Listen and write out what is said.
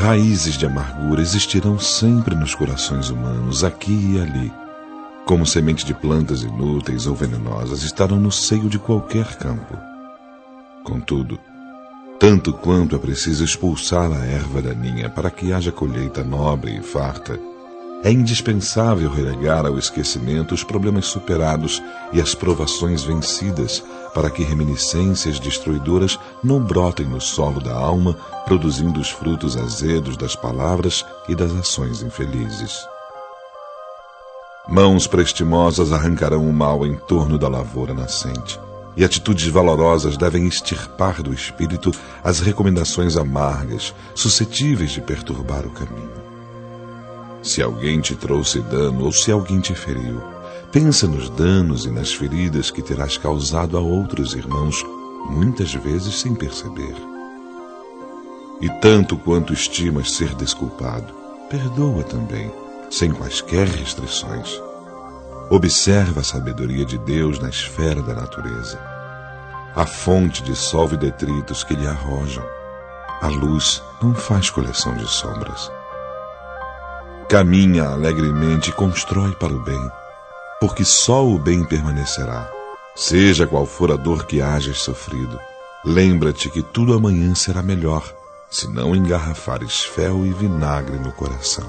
Raízes de amargura existirão sempre nos corações humanos, aqui e ali. Como semente de plantas inúteis ou venenosas estarão no seio de qualquer campo. Contudo, tanto quanto é preciso expulsar a erva daninha para que haja colheita nobre e farta, é indispensável relegar ao esquecimento os problemas superados e as provações vencidas, para que reminiscências destruidoras não brotem no solo da alma, produzindo os frutos azedos das palavras e das ações infelizes. Mãos prestimosas arrancarão o mal em torno da lavoura nascente, e atitudes valorosas devem extirpar do espírito as recomendações amargas, suscetíveis de perturbar o caminho. Se alguém te trouxe dano ou se alguém te feriu, pensa nos danos e nas feridas que terás causado a outros irmãos, muitas vezes sem perceber. E tanto quanto estimas ser desculpado, perdoa também, sem quaisquer restrições. Observa a sabedoria de Deus na esfera da natureza. A fonte dissolve detritos que lhe arrojam. A luz não faz coleção de sombras. Caminha alegremente e constrói para o bem, porque só o bem permanecerá. Seja qual for a dor que hajas sofrido, lembra-te que tudo amanhã será melhor, se não engarrafares fel e vinagre no coração.